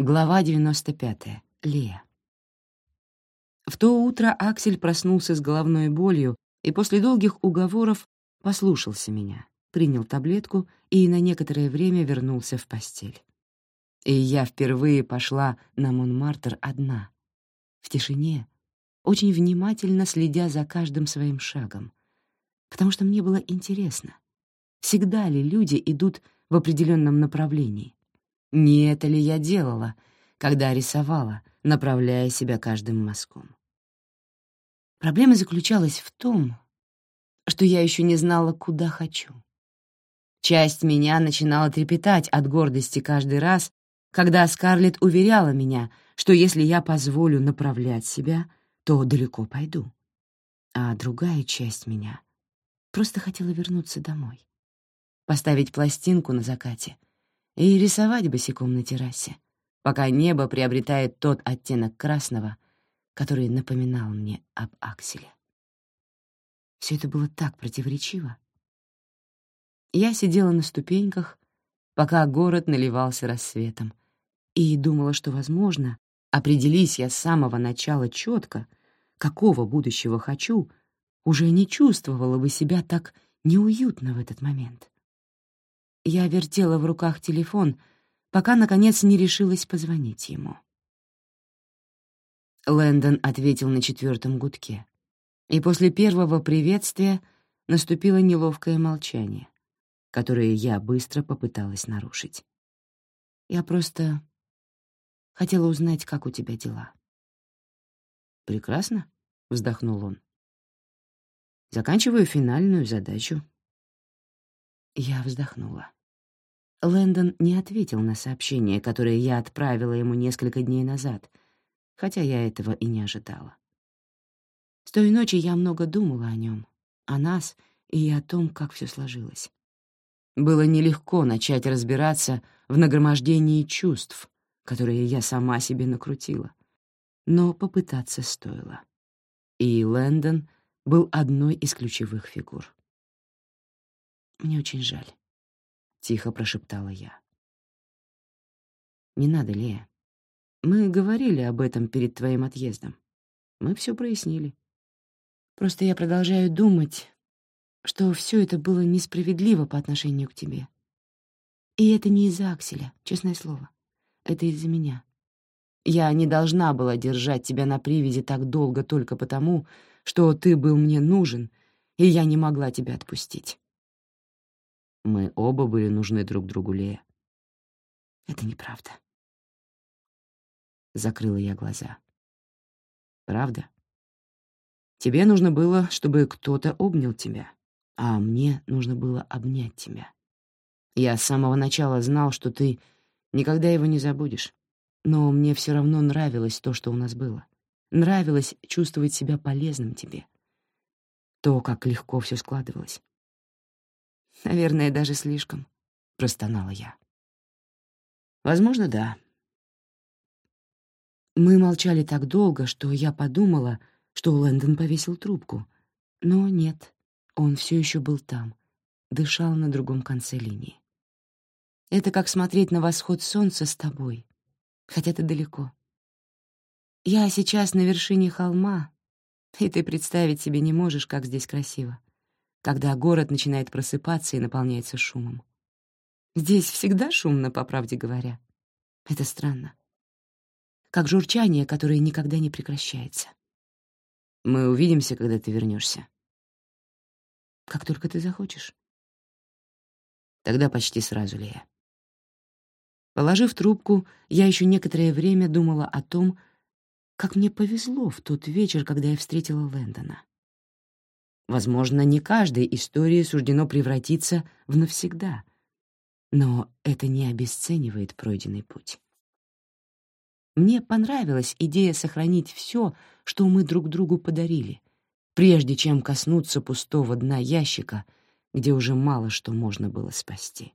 Глава 95. Лея. В то утро Аксель проснулся с головной болью и после долгих уговоров послушался меня, принял таблетку и на некоторое время вернулся в постель. И я впервые пошла на Монмартр одна, в тишине, очень внимательно следя за каждым своим шагом, потому что мне было интересно, всегда ли люди идут в определенном направлении, не это ли я делала, когда рисовала, направляя себя каждым мазком? Проблема заключалась в том, что я еще не знала, куда хочу. Часть меня начинала трепетать от гордости каждый раз, когда Скарлетт уверяла меня, что если я позволю направлять себя, то далеко пойду. А другая часть меня просто хотела вернуться домой, поставить пластинку на закате — и рисовать босиком на террасе, пока небо приобретает тот оттенок красного, который напоминал мне об Акселе. Все это было так противоречиво. Я сидела на ступеньках, пока город наливался рассветом, и думала, что, возможно, определись я с самого начала четко, какого будущего хочу, уже не чувствовала бы себя так неуютно в этот момент. Я вертела в руках телефон, пока, наконец, не решилась позвонить ему. Лэндон ответил на четвертом гудке, и после первого приветствия наступило неловкое молчание, которое я быстро попыталась нарушить. Я просто хотела узнать, как у тебя дела. «Прекрасно», — вздохнул он. «Заканчиваю финальную задачу». Я вздохнула. Лэндон не ответил на сообщение, которое я отправила ему несколько дней назад, хотя я этого и не ожидала. С той ночи я много думала о нем, о нас и о том, как все сложилось. Было нелегко начать разбираться в нагромождении чувств, которые я сама себе накрутила, но попытаться стоило. И Лэндон был одной из ключевых фигур. Мне очень жаль. — тихо прошептала я. «Не надо, Лея. Мы говорили об этом перед твоим отъездом. Мы все прояснили. Просто я продолжаю думать, что все это было несправедливо по отношению к тебе. И это не из-за Акселя, честное слово. Это из-за меня. Я не должна была держать тебя на привязи так долго только потому, что ты был мне нужен, и я не могла тебя отпустить. Мы оба были нужны друг другу, Лея. Это неправда. Закрыла я глаза. Правда? Тебе нужно было, чтобы кто-то обнял тебя, а мне нужно было обнять тебя. Я с самого начала знал, что ты никогда его не забудешь, но мне все равно нравилось то, что у нас было. Нравилось чувствовать себя полезным тебе. То, как легко все складывалось. Наверное, даже слишком, — простонала я. Возможно, да. Мы молчали так долго, что я подумала, что Лэндон повесил трубку. Но нет, он все еще был там, дышал на другом конце линии. Это как смотреть на восход солнца с тобой, хотя ты далеко. Я сейчас на вершине холма, и ты представить себе не можешь, как здесь красиво когда город начинает просыпаться и наполняется шумом. Здесь всегда шумно, по правде говоря. Это странно. Как журчание, которое никогда не прекращается. Мы увидимся, когда ты вернешься. Как только ты захочешь. Тогда почти сразу, Лея. Положив трубку, я еще некоторое время думала о том, как мне повезло в тот вечер, когда я встретила Лэндона. Возможно, не каждой истории суждено превратиться в навсегда, но это не обесценивает пройденный путь. Мне понравилась идея сохранить все, что мы друг другу подарили, прежде чем коснуться пустого дна ящика, где уже мало что можно было спасти.